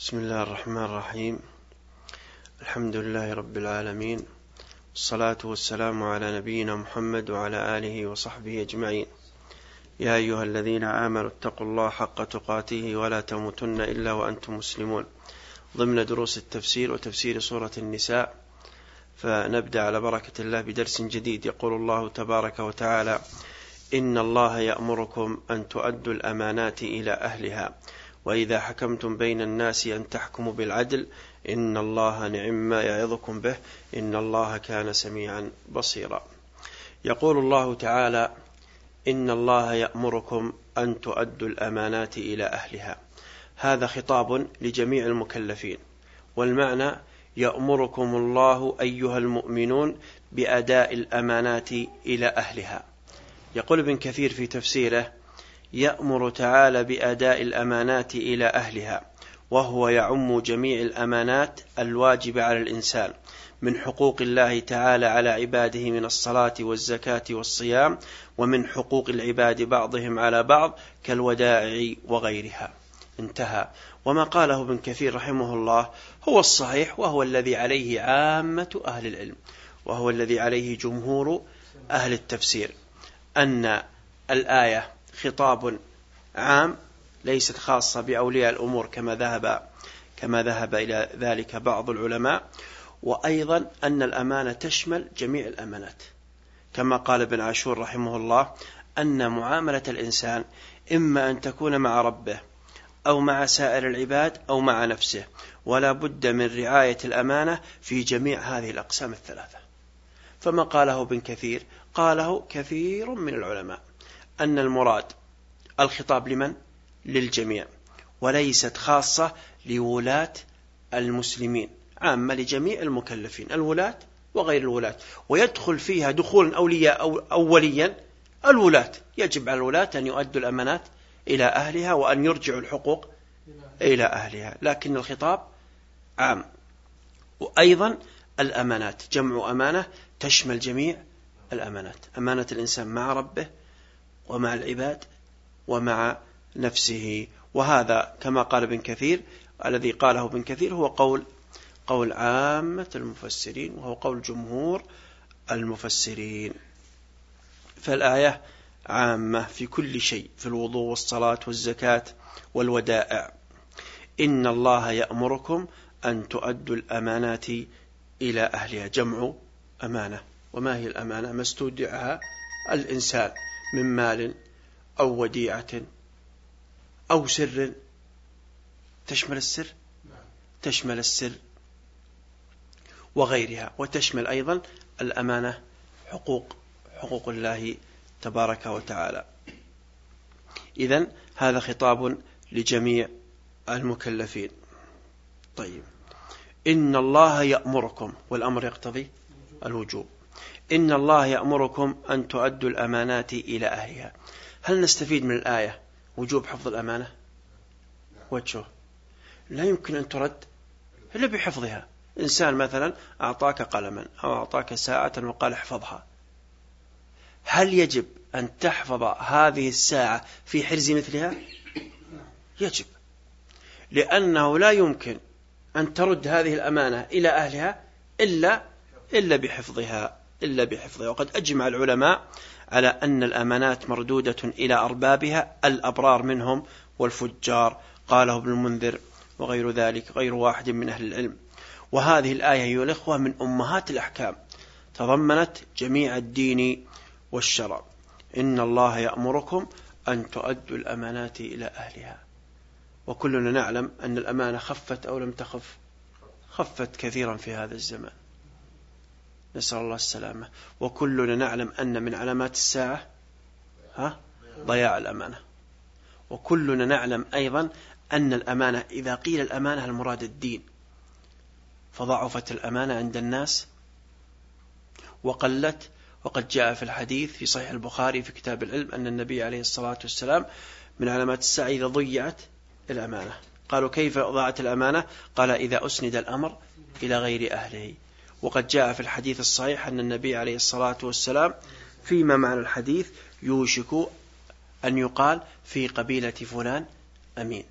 بسم الله الرحمن الرحيم الحمد لله رب العالمين والصلاة والسلام على نبينا محمد وعلى آله وصحبه أجمعين يا أيها الذين آمنوا اتقوا الله حق تقاته ولا تموتن إلا وأنتم مسلمون ضمن دروس التفسير وتفسير سورة النساء فنبدأ على بركة الله بدرس جديد يقول الله تبارك وتعالى إن الله يأمركم أن تؤدوا الأمانات إلى أهلها وإذا حكمتم بين الناس أن تحكموا بالعدل إن الله نعم ما يعظكم به إن الله كان سميعا بصيرا. يقول الله تعالى إن الله يأمركم أن تؤدوا الأمانات إلى أهلها. هذا خطاب لجميع المكلفين. والمعنى يأمركم الله أيها المؤمنون بأداء الأمانات إلى أهلها. يقول ابن كثير في تفسيره يأمر تعالى بأداء الأمانات إلى أهلها وهو يعم جميع الأمانات الواجبة على الإنسان من حقوق الله تعالى على عباده من الصلاة والزكاة والصيام ومن حقوق العباد بعضهم على بعض كالودائع وغيرها. انتهى. وما قاله ابن كثير رحمه الله هو الصحيح وهو الذي عليه عامة أهل العلم وهو الذي عليه جمهور أهل التفسير أن الآية خطاب عام ليست خاصة بأولياء الأمور كما ذهب كما ذهب إلى ذلك بعض العلماء. وأيضا أن الأمانة تشمل جميع الأمانات. كما قال ابن عاشور رحمه الله أن معاملة الإنسان إما أن تكون مع ربه أو مع سائر العباد أو مع نفسه ولا بد من رعاية الأمانة في جميع هذه الأقسام الثلاثة. فما قاله ابن كثير؟ قاله كثير من العلماء. أن المراد الخطاب لمن؟ للجميع وليست خاصة لولاة المسلمين عامة لجميع المكلفين الولاة وغير الولاة. ويدخل فيها دخول أولياء أو أوليا الولاة. يجب على الولاة أن يؤدوا الأمانات إلى أهلها وأن يرجعوا الحقوق إلى أهلها. لكن الخطاب عام. وأيضا الأمانات. جمع أمانة تشمل جميع الأمانات. أمانة الإنسان مع ربه ومع العباد ومع نفسه. وهذا كما قال ابن كثير الذي قاله ابن كثير هو قول قول عامة المفسرين وهو قول جمهور المفسرين. فالآية عامة في كل شيء في الوضوء والصلاة والزكاة والودائع. إن الله يأمركم أن تؤدوا الأمانات إلى أهلها. جمع أمانة. وما هي الأمانة؟ ما استودعها الإنسان. من مال أو وديعة أو سر تشمل السر؟ تشمل السر وغيرها وتشمل أيضا الأمانة حقوق حقوق الله تبارك وتعالى. إذا هذا خطاب لجميع المكلفين. طيب. إن الله يأمركم والأمر يقتضي الوجوب. إن الله يأمركم أن تؤدوا الأمانات إلى أهلها. هل نستفيد من الآية؟ وجوب حفظ الأمانة؟ وجهه. لا يمكن أن ترد إلا بحفظها. إنسان مثلا أعطاك قلما أو أعطاك ساعة وقال احفظها. هل يجب أن تحفظ هذه الساعة في حرز مثلها؟ يجب. لأنه لا يمكن أن ترد هذه الأمانة إلى أهلها إلا إلا بحفظها. إلا بحفظها وقد أجمع العلماء على أن الأمانات مردودة إلى أربابها الأبرار منهم والفجار قاله ابن المنذر وغير ذلك غير واحد من أهل العلم. وهذه الآية أيها الإخوة من أمهات الأحكام. تضمنت جميع الدين والشرع. إن الله يأمركم أن تؤدوا الأمانات إلى أهلها. وكلنا نعلم أن الأمانة خفت أو لم تخف خفت كثيرا في هذا الزمان. نسأل الله السلامة. وكلنا نعلم أن من علامات الساعة ها؟ ضياع الأمانة. وكلنا نعلم أيضا أن الأمانة إذا قيل الأمانة المراد الدين. فضعفت الأمانة عند الناس وقلت وقد جاء في الحديث في صحيح البخاري في كتاب العلم أن النبي عليه الصلاة والسلام من علامات الساعة إذا ضيعت الأمانة. قالوا كيف ضاعت الأمانة؟ قال إذا أسند الأمر إلى غير أهله. وقد جاء في الحديث الصحيح أن النبي عليه الصلاة والسلام فيما معنى الحديث يوشك أن يقال في قبيلة فلان أمين.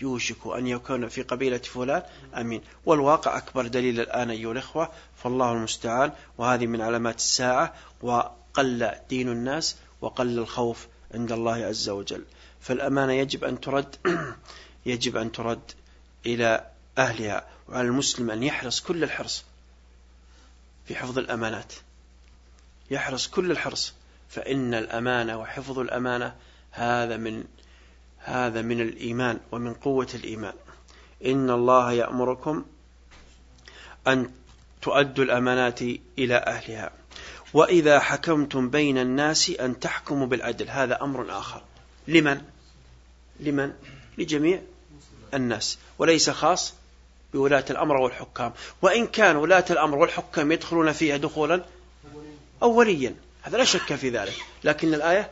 يوشك أن يكون في قبيلة فلان أمين. والواقع أكبر دليل الآن أيها الإخوة فالله المستعان وهذه من علامات الساعة وقل دين الناس وقل الخوف عند الله عز وجل. فالأمانة يجب أن ترد يجب أن ترد إلى أهلها وعلى المسلم أن يحرص كل الحرص في حفظ الأمانات. يحرص كل الحرص. فإن الأمانة وحفظ الأمانة هذا من هذا من الإيمان ومن قوة الإيمان. إن الله يأمركم أن تؤدوا الأمانات إلى أهلها. وإذا حكمتم بين الناس أن تحكموا بالعدل. هذا أمر آخر. لمن؟ لمن؟ لجميع الناس. وليس خاص بولاة الأمر والحكام. وإن كان ولاة الأمر والحكام يدخلون فيها دخولا أوليا. هذا لا شك في ذلك. لكن الآية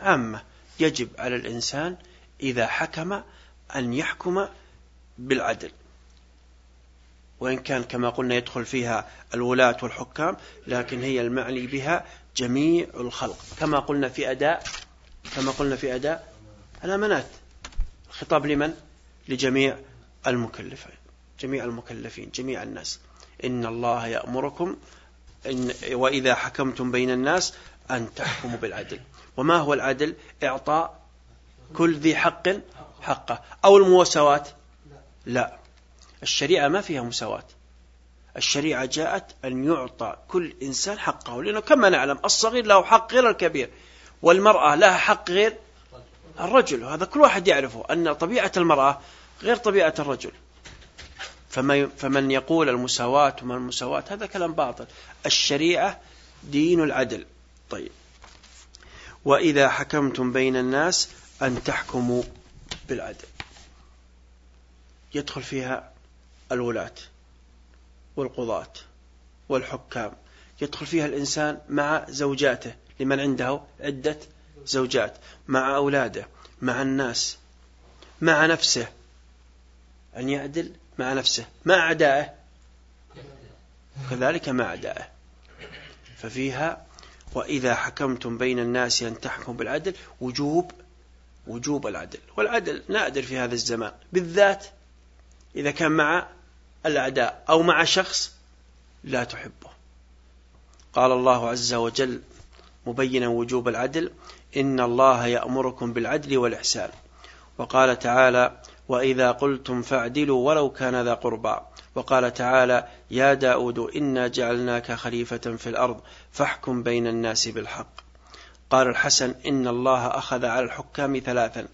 عامة. يجب على الإنسان إذا حكم أن يحكم بالعدل. وإن كان كما قلنا يدخل فيها الولاة والحكام لكن هي المعني بها جميع الخلق. كما قلنا في أداء كما قلنا في أداء الأمانات. الخطاب لمن؟ لجميع المكلفين. جميع المكلفين جميع الناس. إن الله يأمركم إن وإذا حكمتم بين الناس أن تحكموا بالعدل. وما هو العدل؟ إعطاء كل ذي حق حقه. أو المساواة لا. الشريعة ما فيها مساواة الشريعة جاءت أن يعطى كل إنسان حقه لأنه كما نعلم الصغير له حق غير الكبير والمرأة لها حق غير الرجل. هذا كل واحد يعرفه أن طبيعة المرأة غير طبيعة الرجل. فمن يقول المساواة وما المساواة هذا كلام باطل. الشريعة دين العدل. طيب. وإذا حكمتم بين الناس أن تحكموا بالعدل. يدخل فيها الولاة والقضاة والحكام. يدخل فيها الإنسان مع زوجاته لمن عنده عدة زوجات مع أولاده مع الناس مع نفسه. أن يعدل مع نفسه مع أعدائه كذلك مع أعدائه ففيها وإذا حكمتم بين الناس أن تحكموا بالعدل وجوب وجوب العدل. والعدل نادر في هذا الزمان. بالذات إذا كان مع الأعداء أو مع شخص لا تحبه. قال الله عز وجل مبينا وجوب العدل إن الله يأمركم بالعدل والإحسان. وقال تعالى وإذا قلتم فاعدلوا ولو كان ذا قربى. وقال تعالى يا داود إنا جعلناك خليفة في الأرض فاحكم بين الناس بالحق. قال الحسن إن الله أخذ على الحكام ثلاثا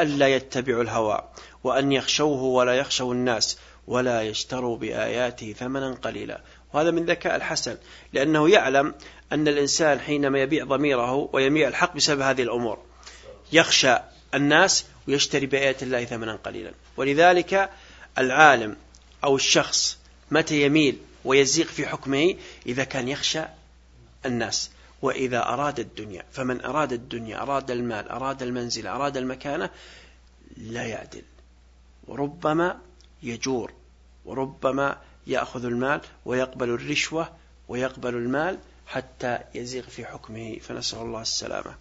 ألا يتبعوا الهوى وأن يخشوه ولا يخشوا الناس ولا يشتروا بآياته ثمنا قليلا. وهذا من ذكاء الحسن لأنه يعلم أن الإنسان حينما يبيع ضميره ويبيع الحق بسبب هذه الأمور يخشى الناس ويشتري بآيات الله ثمنا قليلا. ولذلك العالم أو الشخص متى يميل ويزيق في حكمه إذا كان يخشى الناس. وإذا أراد الدنيا فمن أراد الدنيا أراد المال أراد المنزل أراد المكانة لا يعدل. وربما يجور وربما يأخذ المال ويقبل الرشوة ويقبل المال حتى يزيغ في حكمه. فنسأل الله السلامة.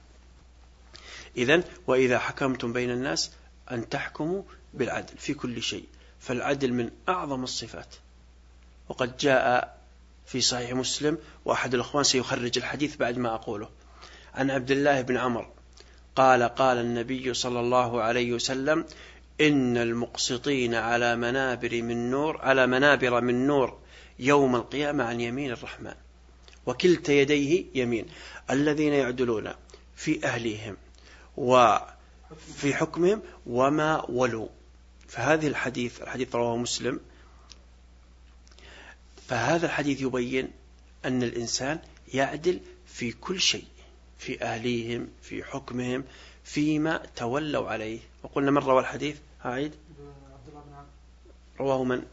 إذا وإذا حكمتم بين الناس أن تحكموا بالعدل في كل شيء فالعدل من أعظم الصفات. وقد جاء في صحيح مسلم وأحد الأخوان سيخرج الحديث بعد ما أقوله. عن عبد الله بن عمر قال قال النبي صلى الله عليه وسلم إن المقسطين على منابر من نور على منابر من نور يوم القيامة عن يمين الرحمن وكلتا يديه يمين الذين يعدلون في أهليهم. وفي حكمهم وما ولوا. فهذه الحديث الحديث رواه مسلم. فهذا الحديث يبين أن الإنسان يعدل في كل شيء في أهليهم في حكمهم فيما تولوا عليه. وقلنا من روى الحديث؟ أعيد رواه من؟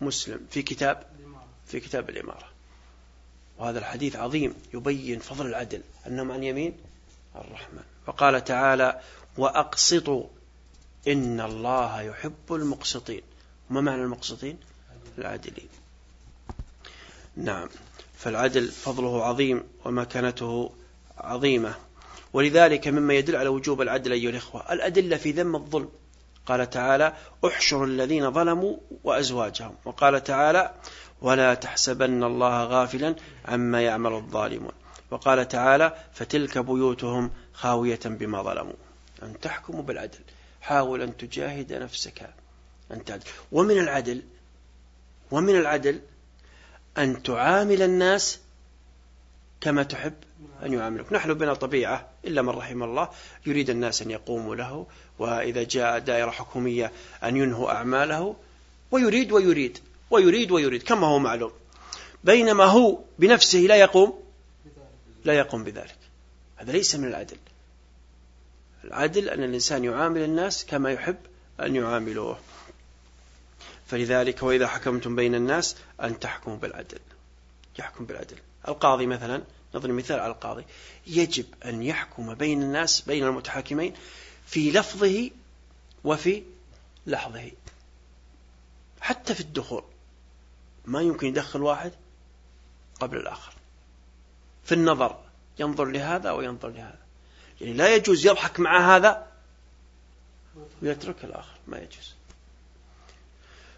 مسلم. في كتاب؟ في كتاب الإمارة. وهذا الحديث عظيم يبين فضل العدل. أنهم عن يمين؟ الرحمن. وقال تعالى وأقسطوا إن الله يحب المقسطين. ما معنى المقسطين؟ العادلين. نعم. فالعدل فضله عظيم ومكانته عظيمة. ولذلك مما يدل على وجوب العدل أيها الإخوة الأدلة في ذم الظلم. قال تعالى احشر الذين ظلموا وأزواجهم. وقال تعالى ولا تحسبن الله غافلا عما يعمل الظالمون. وقال تعالى فتلك بيوتهم خاوية بما ظلموا. أن تحكموا بالعدل. حاول أن تجاهد نفسك. أن تعدل. ومن العدل ومن العدل أن تعامل الناس كما تحب أن يعاملك نحن بنا طبيعة. إلا من رحم الله يريد الناس أن يقوموا له وإذا جاء دائرة حكومية أن ينهوا أعماله. ويريد ويريد. ويريد ويريد. كما هو معلوم. بينما هو بنفسه لا يقوم. لا يقوم بذلك. هذا ليس من العدل. العدل أن الإنسان يعامل الناس كما يحب أن يعاملوه. فلذلك وإذا حكمتم بين الناس أن تحكموا بالعدل. يحكم بالعدل. القاضي مثلا نضرب مثال على القاضي. يجب أن يحكم بين الناس بين المتحاكمين في لفظه وفي لحظه. حتى في الدخول. ما يمكن يدخل واحد قبل الآخر. في النظر. ينظر لهذا وينظر لهذا. يعني لا يجوز يضحك مع هذا ويترك الآخر. ما يجوز.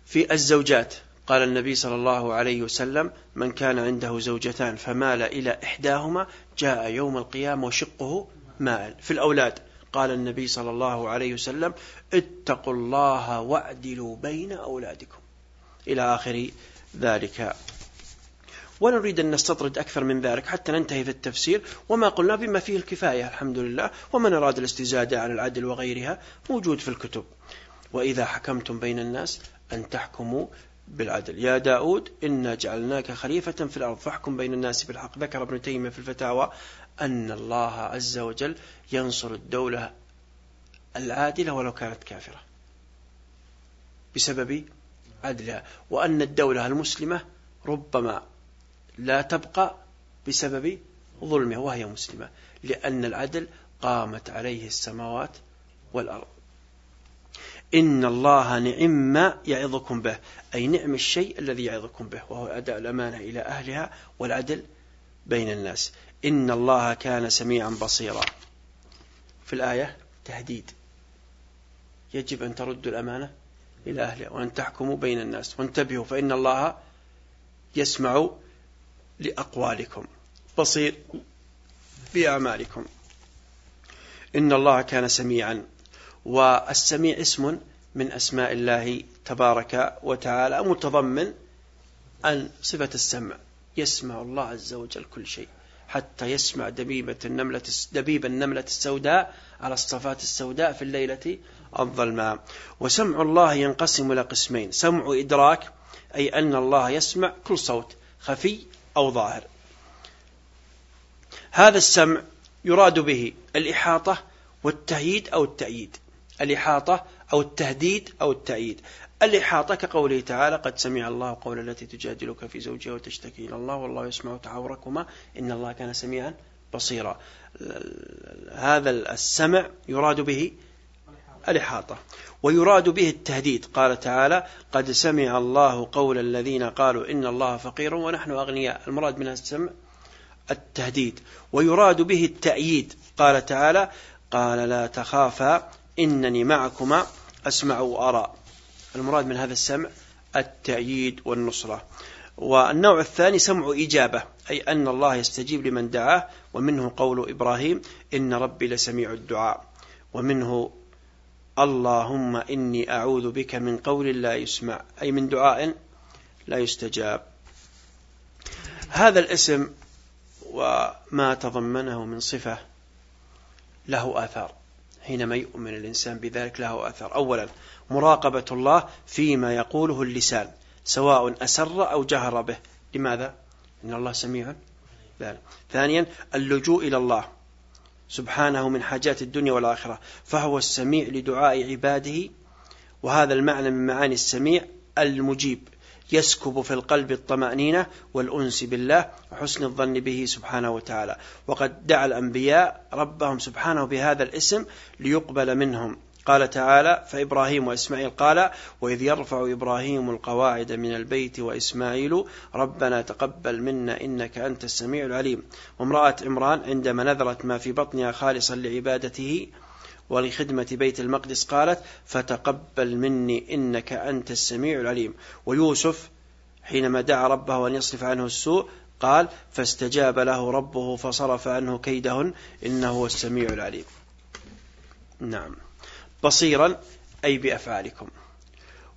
في الزوجات قال النبي صلى الله عليه وسلم من كان عنده زوجتان فمال إلى إحداهما جاء يوم القيامة وشقه مال. في الأولاد قال النبي صلى الله عليه وسلم اتقوا الله واعدلوا بين أولادكم. إلى آخر ذلك. ولا نريد أن نستطرد أكثر من ذلك حتى ننتهي في التفسير. وما قلنا بما فيه الكفاية الحمد لله ومن أراد الاستزادة على العدل وغيرها موجود في الكتب. وإذا حكمتم بين الناس أن تحكموا بالعدل. يا داود إنا جعلناك خليفة في الأرض. فاحكم بين الناس بالحق. ذكر ابن تيمية في الفتاوى أن الله عز وجل ينصر الدولة العادلة ولو كانت كافرة بسبب عدلها. وأن الدولة المسلمة ربما لا تبقى بسبب ظلمها وهي مسلمة لأن العدل قامت عليه السماوات والأرض. إن الله نعم يعظكم به أي نعم الشيء الذي يعظكم به وهو أداء الأمانة إلى أهلها والعدل بين الناس. إن الله كان سميعا بصيرا. في الآية تهديد. يجب أن تردوا الأمانة إلى أهلها وأن تحكموا بين الناس وانتبهوا فإن الله يسمع لأقوالكم. بصير بأعمالكم إن الله كان سميعا. والسميع اسم من أسماء الله تبارك وتعالى متضمن أن صفة السمع. يسمع الله عز وجل كل شيء. حتى يسمع دبيبة النملة دبيب النملة السوداء على الصفات السوداء في الليلة الظلماء. وسمع الله ينقسم إلى قسمين. سمع إدراك أي أن الله يسمع كل صوت. خفي أو ظاهر. هذا السمع يراد به الإحاطة والتهييد أو التأييد. الإحاطة أو التهديد أو التأييد. الإحاطة كقوله تعالى قد سمع الله قول التي تجادلك في زوجها وتشتكي إلى الله والله يسمع تحاوركما إن الله كان سميعا بصيرا. هذا السمع يراد به الإحاطة. ويراد به التهديد. قال تعالى قد سمع الله قول الذين قالوا إن الله فقير ونحن أغنياء. المراد من السمع التهديد. ويراد به التأييد. قال تعالى قال لا تخافا إنني معكما أسمع وأرى. المراد من هذا السمع التأييد والنصرة. والنوع الثاني سمع إجابة أي أن الله يستجيب لمن دعاه ومنه قول إبراهيم إن ربي لسميع الدعاء. ومنه اللهم إني أعوذ بك من قول لا يسمع أي من دعاء لا يستجاب. هذا الاسم وما تضمنه من صفة له آثار حينما يؤمن الإنسان بذلك له أثر أولا مراقبة الله فيما يقوله اللسان سواء أسر أو جهر به. لماذا؟ إن الله سميع ثانيا اللجوء إلى الله. سبحانه من حاجات الدنيا والآخرة فهو السميع لدعاء عباده وهذا المعنى من معاني السميع المجيب يسكب في القلب الطمأنينة والأنس بالله وحسن الظن به سبحانه وتعالى. وقد دعا الأنبياء ربهم سبحانه بهذا الاسم ليقبل منهم. قال تعالى فإبراهيم وإسماعيل قال وإذ يرفع إبراهيم القواعد من البيت وإسماعيل ربنا تقبل منا إنك أنت السميع العليم. وامرأة عمران عندما نذرت ما في بطنها خالصا لعبادته ولخدمة بيت المقدس قالت فتقبل مني إنك أنت السميع العليم. ويوسف حينما دعا ربه أن يصرف عنه السوء قال فاستجاب له ربه فصرف عنه كيدهن إنه هو السميع العليم. نعم. بصيرا أي بأفعالكم.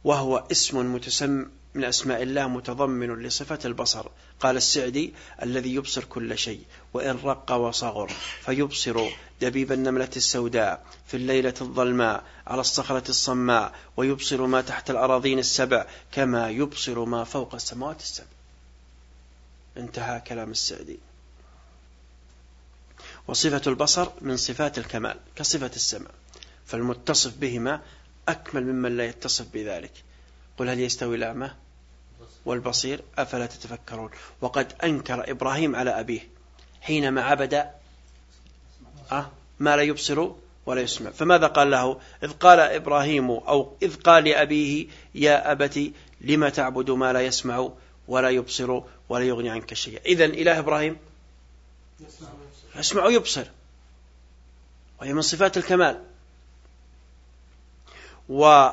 وهو اسم متسم من أسماء الله متضمن لصفة البصر. قال السعدي الذي يبصر كل شيء وإن رق وصغر فيبصر. دبيب النملة السوداء في الليلة الظلماء على الصخرة الصماء ويبصر ما تحت الأراضين السبع كما يبصر ما فوق السماوات السبع. انتهى كلام السعدي. وصفة البصر من صفات الكمال كصفة السمع فالمتصف بهما أكمل ممن لا يتصف بذلك. قل هل يستوي الأعمى والبصير؟ أفلا تتفكرون. وقد أنكر إبراهيم على أبيه حينما عبد أه ما لا يبصر ولا يسمع. فماذا قال له؟ إذ قال إبراهيم أو إذ قال لأبيه يا أبت لم تعبد ما لا يسمع ولا يبصر ولا يغني عنك شيئا؟ إذا إله إبراهيم يسمع ويبصر. وهي من صفات الكمال. و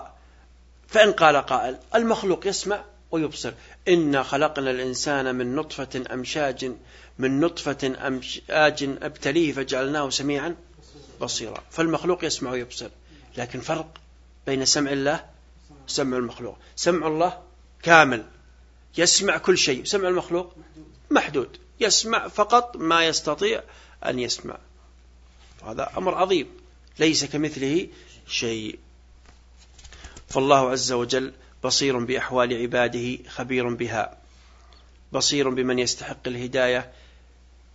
فإن قال قائل المخلوق يسمع ويبصر. إنا خلقنا الإنسان من نطفة أمشاج من نطفة أمشاج أبتليه فجعلناه سميعا بصيرا. فالمخلوق يسمع ويبصر. لكن فرق بين سمع الله وسمع المخلوق. سمع الله كامل. يسمع كل شيء. سمع المخلوق محدود. يسمع فقط ما يستطيع أن يسمع. هذا أمر عظيم. ليس كمثله شيء. فالله عز وجل بصير بأحوال عباده خبير بها. بصير بمن يستحق الهداية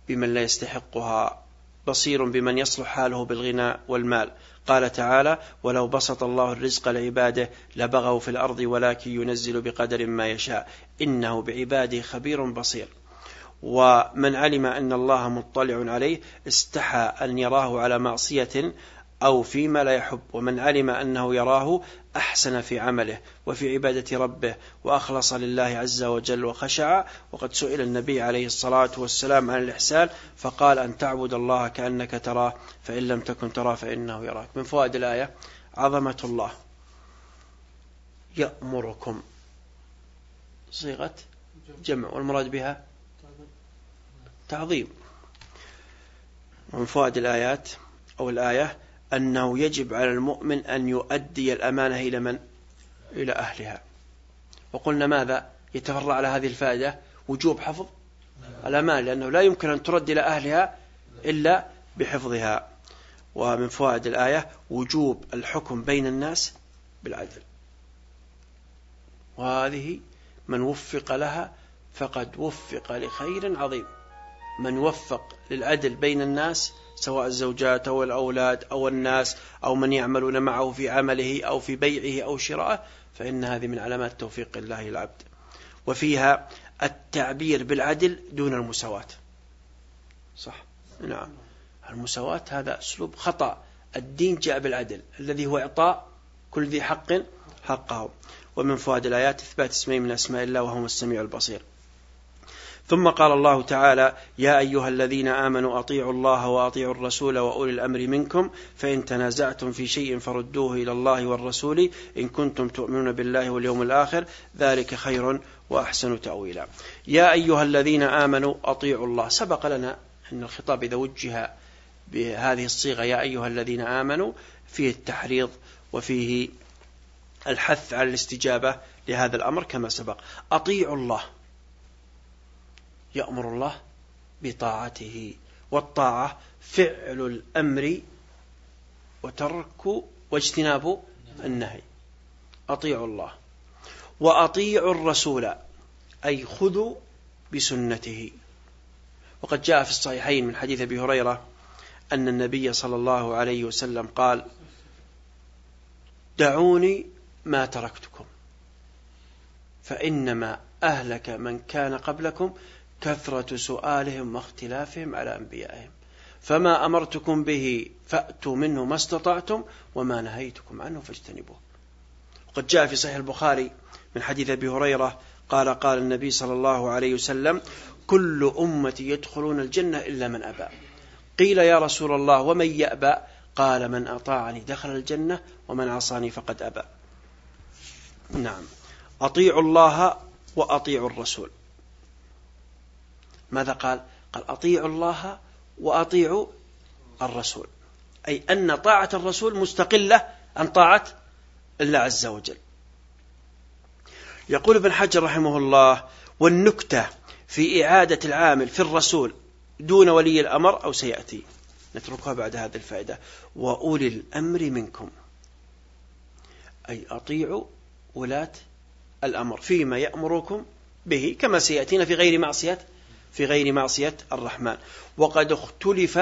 بمن لا يستحقها. بصير بمن يصلح حاله بالغنى والمال. قال تعالى ولو بسط الله الرزق لعباده لبغوا في الأرض ولكن ينزل بقدر ما يشاء إنه بعباده خبير بصير. ومن علم أن الله مطلع عليه استحى أن يراه على معصية أو فيما لا يحب. ومن علم أنه يراه أحسن في عمله وفي عبادة ربه وأخلص لله عز وجل وخشع. وقد سئل النبي عليه الصلاة والسلام عن الإحسان فقال أن تعبد الله كأنك تراه فإن لم تكن تراه فإنه يراك. من فوائد الآية عظمة الله يأمركم. صيغة جمع. والمراد بها تعظيم. من فوائد الآيات أو الآية أنه يجب على المؤمن أن يؤدي الأمانة إلى من؟ إلى أهلها وقلنا ماذا؟ يتفرع على هذه الفائدة وجوب حفظ الأمان لأنه لا يمكن أن ترد إلى أهلها إلا بحفظها ومن فوائد الآية وجوب الحكم بين الناس بالعدل وهذه من وفق لها فقد وفق لخير عظيم من وفق للعدل بين الناس سواء الزوجات أو الأولاد أو الناس أو من يعملون معه في عمله أو في بيعه أو شرائه فإن هذه من علامات توفيق الله العبد وفيها التعبير بالعدل دون المساواة. صح؟ نعم. المساواة هذا أسلوب خطأ. الدين جاء بالعدل. الذي هو إعطاء كل ذي حق حقه. ومن فوائد الآيات إثبات اسمين من أسماء الله وهو السميع البصير. ثم قال الله تعالى يا أيها الذين آمنوا أطيعوا الله وأطيعوا الرسول وأولي الأمر منكم فإن تنازعتم في شيء فردوه إلى الله والرسول إن كنتم تؤمنون بالله واليوم الآخر ذلك خير وأحسن تأويلا. يا أيها الذين آمنوا أطيعوا الله. سبق لنا أن الخطاب إذا وجه بهذه الصيغة يا أيها الذين آمنوا فيه التحريض وفيه الحث على الاستجابة لهذا الأمر كما سبق. أطيعوا الله. يأمر الله بطاعته والطاعة فعل الأمر وترك واجتناب النهي. أطيعوا الله وأطيعوا الرسول أي خذوا بسنته. وقد جاء في الصحيحين من حديث أبي هريرة أن النبي صلى الله عليه وسلم قال دعوني ما تركتكم فإنما أهلك من كان قبلكم كثرة سؤالهم واختلافهم على أنبيائهم. فما أمرتكم به فأتوا منه ما استطعتم وما نهيتكم عنه فاجتنبوه. وقد جاء في صحيح البخاري من حديث أبي هريرة قال قال النبي صلى الله عليه وسلم كل أمتي يدخلون الجنة إلا من أبى. قيل يا رسول الله ومن يأبى؟ قال من أطاعني دخل الجنة ومن عصاني فقد أبى. نعم. أطيعوا الله وأطيعوا الرسول. ماذا قال؟ قال أطيعوا الله وأطيعوا الرسول. أي أن طاعة الرسول مستقلة عن طاعة الله عز وجل. يقول ابن حجر رحمه الله والنكتة في إعادة العامل في الرسول دون ولي الأمر أو سيأتي. نتركها بعد هذه الفائدة. وأولي الأمر منكم. أي أطيعوا ولاة الأمر فيما يأمركم به كما سيأتينا في غير معصية في غير معصية الرحمن. وقد اختلف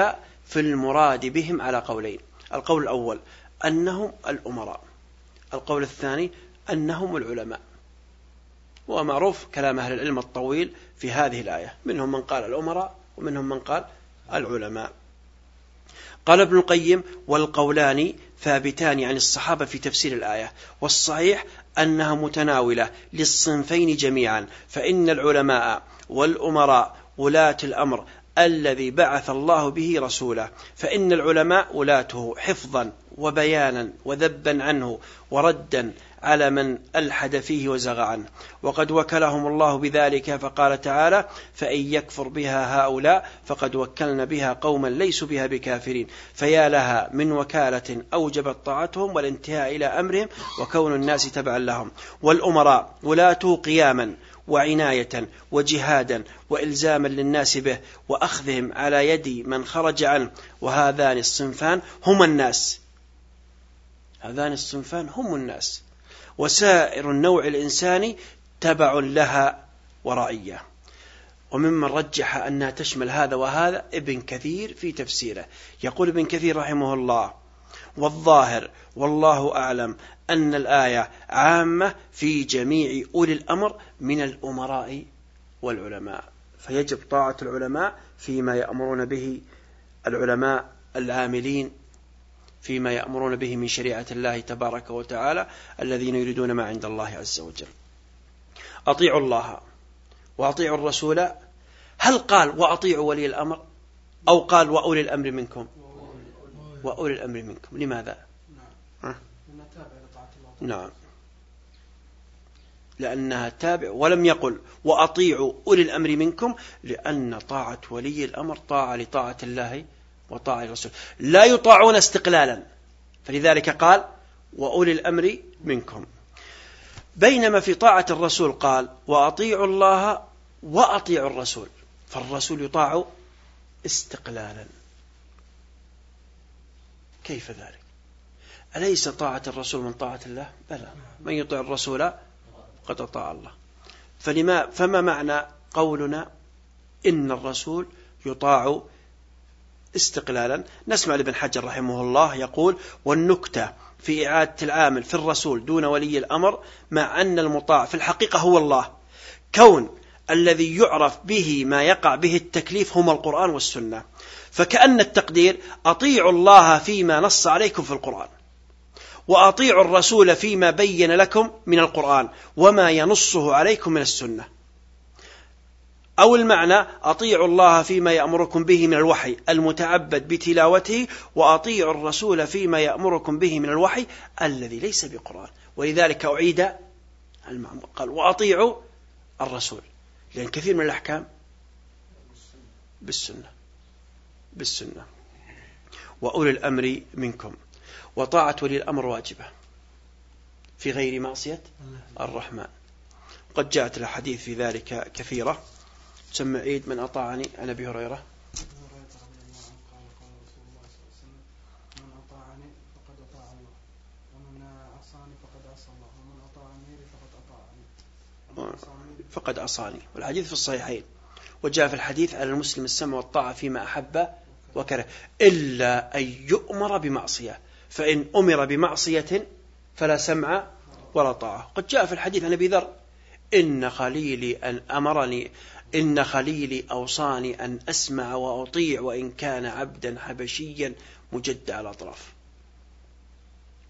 في المراد بهم على قولين. القول الأول أنهم الأمراء. القول الثاني أنهم العلماء. ومعروف كلام أهل العلم الطويل في هذه الآية. منهم من قال الأمراء ومنهم من قال العلماء. قال ابن القيم والقولان ثابتان عن الصحابة في تفسير الآية. والصحيح أنها متناولة للصنفين جميعا فإن العلماء والأمراء ولاة الأمر الذي بعث الله به رسوله. فإن العلماء ولاته حفظا وبيانا وذبا عنه وردا على من ألحد فيه وزغ عنه. وقد وكلهم الله بذلك فقال تعالى فإن يكفر بها هؤلاء فقد وكلنا بها قوما ليسوا بها بكافرين فيا لها من وكالة أوجبت طاعتهم والانتهاء إلى أمرهم وكون الناس تبعا لهم. والأمراء ولاته قياما وعناية وجهادا وإلزاما للناس به وأخذهم على يد من خرج عنه. وهذان الصنفان هم الناس. هذان الصنفان هم الناس. وسائر النوع الإنساني تبع لها ورائية وممن رجح أنها تشمل هذا وهذا ابن كثير في تفسيره. يقول ابن كثير رحمه الله والظاهر والله أعلم أن الآية عامة في جميع أولي الأمر من الأمراء والعلماء. فيجب طاعة العلماء فيما يأمرون به العلماء العاملين فيما يأمرون به من شريعة الله تبارك وتعالى الذين يريدون ما عند الله عز وجل. أطيعوا الله وأطيعوا الرسول. هل قال وأطيعوا ولي الأمر أو قال وأولي الأمر منكم؟ وأولي الأمر منكم. لماذا؟ نعم, نعم. لأنها تابع ولم يقل وأطيعوا أولي الأمر منكم لأن طاعة ولي الأمر طاعة لطاعة الله وطاعة الرسول لا يطاعون استقلالا. فلذلك قال وأولي الأمر منكم. بينما في طاعة الرسول قال وأطيعوا الله وأطيعوا الرسول. فالرسول يطاع استقلالا. كيف ذلك؟ أليس طاعة الرسول من طاعة الله؟ بلى. من يطيع الرسول قد أطاع الله. فلما فما معنى قولنا إن الرسول يطاع استقلالا؟ نسمع لابن حجر رحمه الله يقول والنكتة في إعادة العامل في الرسول دون ولي الأمر مع أن المطاع في الحقيقة هو الله. كون الذي يعرف به ما يقع به التكليف هما القرآن والسنة. فكأن التقدير أطيعوا الله فيما نص عليكم في القرآن. وأطيعوا الرسول فيما بين لكم من القرآن وما ينصه عليكم من السنة. أو المعنى أطيعوا الله فيما يأمركم به من الوحي المتعبد بتلاوته وأطيعوا الرسول فيما يأمركم به من الوحي الذي ليس بقرآن. ولذلك أعيد قال وأطيعوا الرسول. لأن كثير من الأحكام بالسنة. بالسنة. وأولي الأمر منكم. وطاعة ولي الأمر واجبة في غير معصية الرحمن. قد جاءت الحديث في ذلك كثيرة. تسمى عيد من أطاعني عن أبي هريرة. فقد عصاني والحديث في الصحيحين. وجاء في الحديث على المسلم السمع والطاعة فيما أحب وكره إلا أن يؤمر بمعصية. فإن أمر بمعصية فلا سمع ولا طاعة. قد جاء في الحديث عن أبي ذر إن خليلي أن أمرني إن خليلي أوصاني أن أسمع وأطيع وإن كان عبدا حبشيا مجدع الأطراف.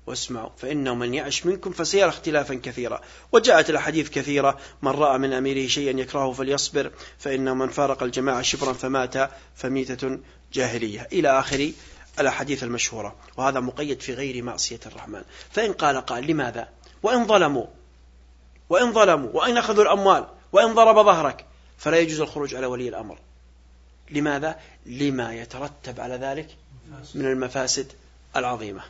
واسمعوا فإنه من يعش منكم فسيرى اختلافا كثيرا. وجاءت الأحاديث كثيرة من رأى من أميره شيئا يكرهه فليصبر فإنه من فارق الجماعة شبرا فمات فميتة جاهلية. إلى آخر الأحاديث المشهورة وهذا مقيد في غير معصية الرحمن. فإن قال قال لماذا؟ وإن ظلموا. وإن ظلموا. وإن أخذوا الأموال. وإن ضرب ظهرك. فلا يجوز الخروج على ولي الأمر. لماذا؟ لما يترتب على ذلك من المفاسد العظيمة.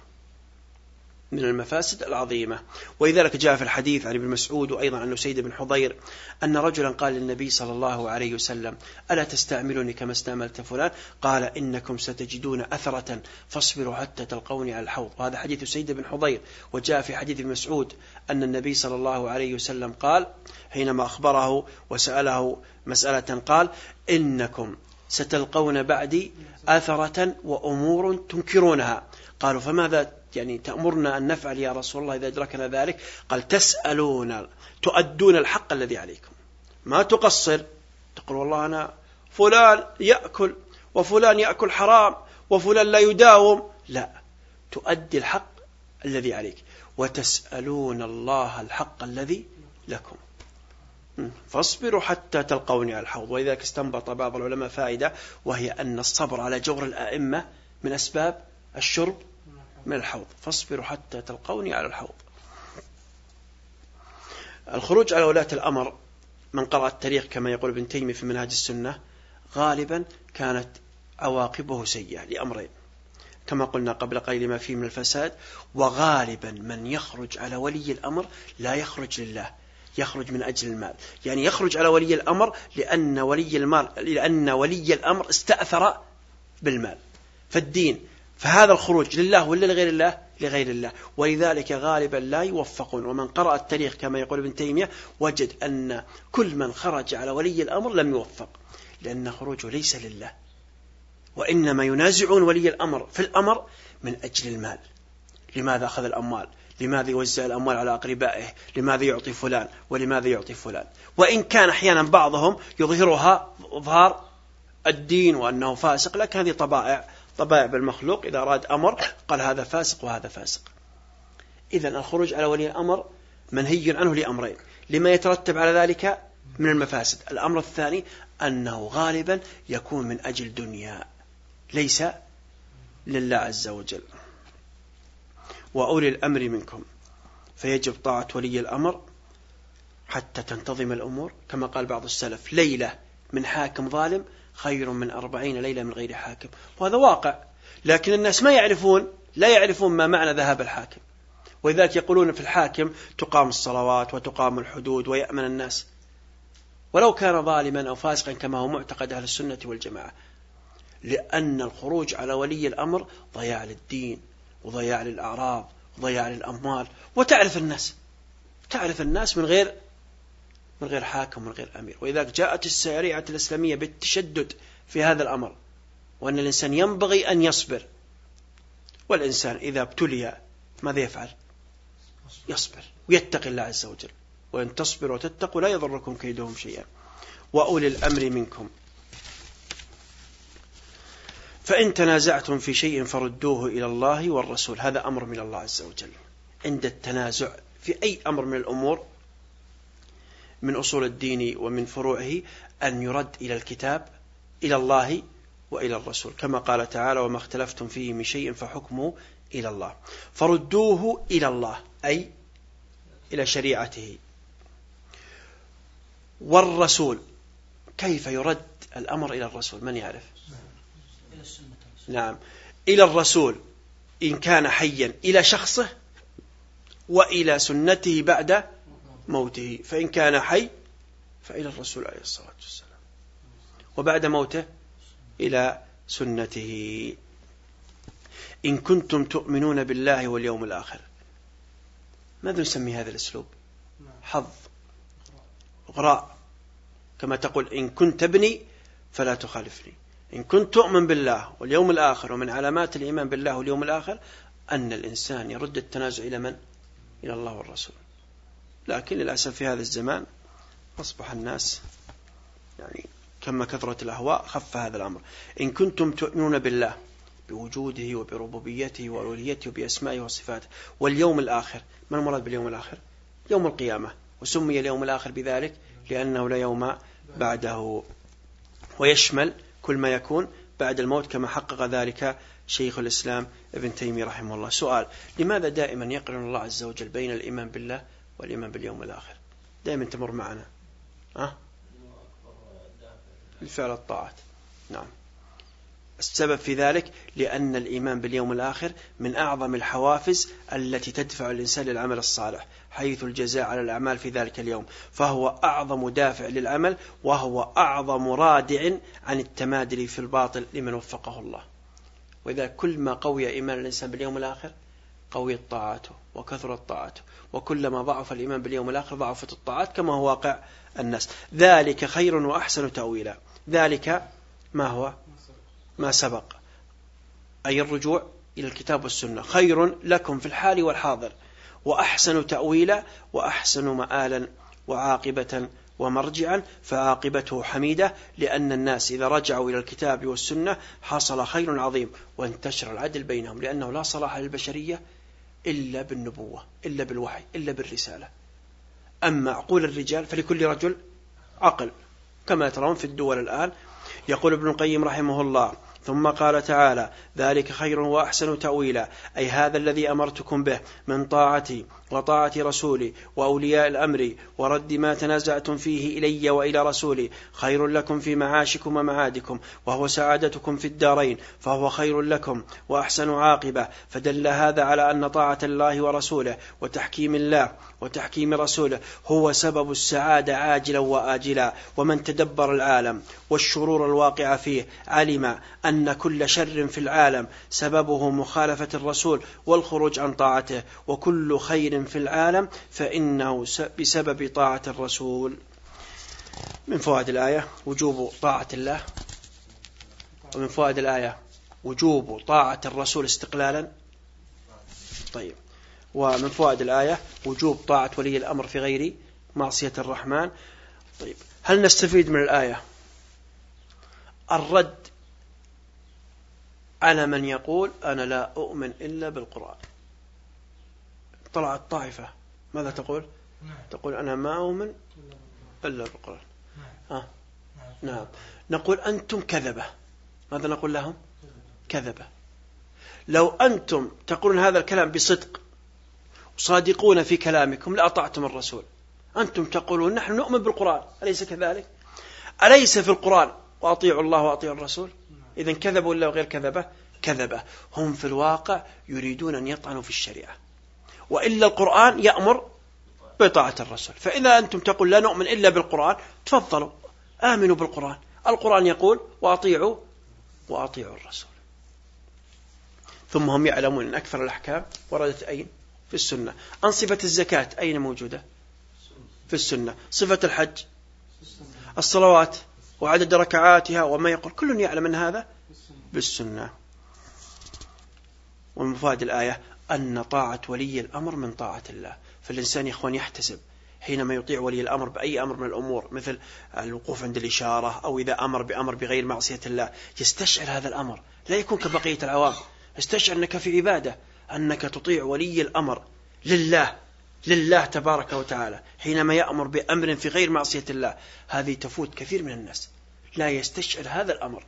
من المفاسد العظيمة. ولذلك جاء في الحديث عن ابن مسعود وأيضا عن سيد بن حضير أن رجلا قال للنبي صلى الله عليه وسلم ألا تستعملني كما استعملت فلان؟ قال إنكم ستجدون أثرة فاصبروا حتى تلقوني على الحوض. وهذا حديث سيد بن حضير. وجاء في حديث ابن مسعود أن النبي صلى الله عليه وسلم قال حينما أخبره وسأله مسألة قال إنكم ستلقون بعدي أثرة وأمور تنكرونها. قالوا فماذا يعني تأمرنا أن نفعل يا رسول الله إذا أدركنا ذلك. قال تسألون تؤدون الحق الذي عليكم. ما تقصر؟ تقول والله أنا فلان يأكل وفلان يأكل حرام وفلان لا يداوم. لا تؤدي الحق الذي عليك. وتسألون الله الحق الذي لكم. فاصبروا حتى تلقوني على الحوض. ولذلك استنبط بعض العلماء فائدة وهي أن الصبر على جور الآئمة من أسباب الشرب من الحوض. فاصبروا حتى تلقوني على الحوض. الخروج على ولاة الأمر من قرأ التاريخ كما يقول ابن تيمية في منهاج السنة غالبا كانت عواقبه سيئة لأمرين. كما قلنا قبل قليل ما فيه من الفساد وغالبا من يخرج على ولي الأمر لا يخرج لله يخرج من أجل المال. يعني يخرج على ولي الأمر لأن ولي المال لأن ولي الأمر استأثر بالمال. فالدين فهذا الخروج لله ولا لغير الله؟ لغير الله. ولذلك غالبا لا يوفقون. ومن قرأ التاريخ كما يقول ابن تيمية وجد أن كل من خرج على ولي الأمر لم يوفق لأن خروجه ليس لله. وإنما ينازعون ولي الأمر في الأمر من أجل المال. لماذا أخذ الأموال؟ لماذا يوزع الأموال على أقربائه؟ لماذا يعطي فلان؟ ولماذا يعطي فلان؟ وإن كان أحيانا بعضهم يظهرها إظهار الدين وأنه فاسق لكن هذه طبائع طبائع بالمخلوق إذا أراد أمر قال هذا فاسق وهذا فاسق. إذا الخروج على ولي الأمر منهي عنه لأمرين. لما يترتب على ذلك من المفاسد. الأمر الثاني أنه غالبا يكون من أجل دنيا. ليس لله عز وجل. وأولي الأمر منكم. فيجب طاعة ولي الأمر حتى تنتظم الأمور. كما قال بعض السلف ليلة من حاكم ظالم خير من أربعين ليلة من غير حاكم. وهذا واقع. لكن الناس ما يعرفون لا يعرفون ما معنى ذهاب الحاكم. ولذلك يقولون في الحاكم تقام الصلوات وتقام الحدود ويأمن الناس. ولو كان ظالما أو فاسقا كما هو معتقد أهل السنة والجماعة. لأن الخروج على ولي الأمر ضياع للدين وضياع للأعراض وضياع للأموال. وتعرف الناس. تعرف الناس من غير من غير حاكم من غير أمير. ولذلك جاءت الشريعة الإسلامية بالتشدد في هذا الأمر وأن الإنسان ينبغي أن يصبر والإنسان إذا ابتلي ماذا يفعل؟ يصبر ويتقي الله عز وجل. وإن تصبروا وتتقوا لا يضركم كيدهم شيئا. وأولي الأمر منكم. فإن تنازعتم في شيء فردوه إلى الله والرسول. هذا أمر من الله عز وجل. عند التنازع في أي أمر من الأمور من أصول الدين ومن فروعه أن يرد إلى الكتاب إلى الله وإلى الرسول كما قال تعالى وما اختلفتم فيه من شيء فحكمه إلى الله. فردوه إلى الله أي إلى شريعته. والرسول كيف يرد الأمر إلى الرسول؟ من يعرف؟ نعم. إلى الرسول إن كان حيا إلى شخصه وإلى سنته بعد موته. فإن كان حي فإلى الرسول عليه الصلاة والسلام. وبعد موته إلى سنته. إن كنتم تؤمنون بالله واليوم الآخر. ماذا نسمي هذا الأسلوب؟ حظ. غراء. كما تقول إن كنت ابني فلا تخالفني. إن كنت تؤمن بالله واليوم الآخر ومن علامات الإيمان بالله واليوم الآخر أن الإنسان يرد التنازع إلى من؟ إلى الله والرسول. لكن للأسف في هذا الزمان أصبح الناس يعني كما كثرت الأهواء خف هذا الأمر. إن كنتم تؤمنون بالله بوجوده وبربوبيته وأوليته وبأسمائه وصفاته واليوم الآخر ما المراد باليوم الآخر؟ يوم القيامة وسمي اليوم الآخر بذلك لأنه لا يوم بعده. ويشمل كل ما يكون بعد الموت كما حقق ذلك شيخ الإسلام ابن تيمية رحمه الله. سؤال لماذا دائما يقرن الله عز وجل بين الإيمان بالله والإيمان باليوم الآخر. دائما تمر معنا. أه؟ الفعل الطاعات. نعم. السبب في ذلك لأن الإيمان باليوم الآخر من أعظم الحوافز التي تدفع الإنسان للعمل الصالح حيث الجزاء على الأعمال في ذلك اليوم. فهو أعظم دافع للعمل وهو أعظم رادع عن التمادل في الباطل لمن وفقه الله. وإذا كل ما قوي إيمان الإنسان باليوم الآخر قويت طاعاته. وكثرت طاعاته وكلما ضعف الإيمان باليوم الآخر ضعفت الطاعات كما هو واقع الناس. ذلك خير وأحسن تأويلا. ذلك ما هو؟ ما سبق. أي الرجوع إلى الكتاب والسنة. خير لكم في الحال والحاضر. وأحسن تأويلا وأحسن مآلا وعاقبة ومرجعا. فعاقبته حميدة لأن الناس إذا رجعوا إلى الكتاب والسنة حصل خير عظيم. وانتشر العدل بينهم لأنه لا صلاح للبشرية إلا بالنبوة إلا بالوحي إلا بالرسالة. أما عقول الرجال فلكل رجل عقل كما ترون في الدول الآن. يقول ابن القيم رحمه الله ثم قال تعالى ذلك خير وأحسن تأويلا أي هذا الذي أمرتكم به من طاعتي وطاعة رسولي وأولياء الأمر ورد ما تنازعتم فيه إلي وإلى رسولي خير لكم في معاشكم ومعادكم وهو سعادتكم في الدارين فهو خير لكم وأحسن عاقبة فدل هذا على أن طاعة الله ورسوله وتحكيم الله وتحكيم رسوله هو سبب السعادة عاجلا وآجلا ومن تدبر العالم والشرور الواقعة فيه علم أن كل شر في العالم سببه مخالفة الرسول والخروج عن طاعته وكل خير في العالم فإنه بسبب طاعة الرسول. من فوائد الآية وجوب طاعة الله. ومن فوائد الآية وجوب طاعة الرسول استقلالا. طيب. ومن فوائد الآية وجوب طاعة ولي الأمر في غير معصية الرحمن. طيب. هل نستفيد من الآية؟ الرد على من يقول أنا لا أؤمن إلا بالقرآن. طلعت طائفة. ماذا تقول؟ نعم. تقول أنا ما أؤمن إلا بالقرآن. نعم. آه. نعم. نقول أنتم كذبة. ماذا نقول لهم؟ كذبة. لو أنتم تقولون هذا الكلام بصدق صادقون في كلامكم لأطعتم الرسول. أنتم تقولون نحن نؤمن بالقرآن. أليس كذلك؟ أليس في القرآن؟ وأطيعوا الله وأطيعوا الرسول. إذا كذبوا ولا غير كذبة؟ كذبة. هم في الواقع يريدون أن يطعنوا في الشريعة. وإلا القرآن يأمر بطاعة الرسول. فإذا أنتم تقول لا نؤمن إلا بالقرآن تفضلوا آمنوا بالقرآن. القرآن يقول وأطيعوا وأطيعوا الرسول. ثم هم يعلمون أن أكثر الأحكام وردت أين؟ في السنة. أنصفة الزكاة أين موجودة؟ في السنة. صفة الحج الصلوات وعدد ركعاتها وما يقول. كل يعلم أن هذا بالسنة ومن الآية أن طاعة ولي الأمر من طاعة الله. فالإنسان يا إخوان يحتسب. حينما يطيع ولي الأمر بأي أمر من الأمور مثل الوقوف عند الإشارة أو إذا أمر بأمر بغير معصية الله يستشعر هذا الأمر. لا يكون كبقية العوام. يستشعر أنك في عبادة أنك تطيع ولي الأمر لله لله تبارك وتعالى. حينما يأمر بأمر في غير معصية الله هذه تفوت كثير من الناس. لا يستشعر هذا الأمر.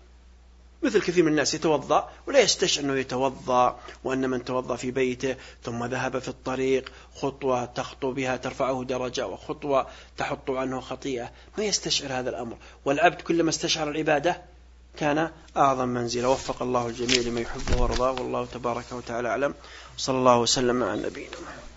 مثل كثير من الناس يتوضأ ولا يستشعر أنه يتوضأ وأن من توضأ في بيته ثم ذهب في الطريق خطوة تخطو بها ترفعه درجة وخطوة تحط عنه خطيئة. ما يستشعر هذا الأمر. والعبد كلما استشعر العبادة كان أعظم منزلة. وفق الله الجميع لما يحبه ويرضاه. والله تبارك وتعالى أعلم. صلى الله وسلم على نبينا محمد.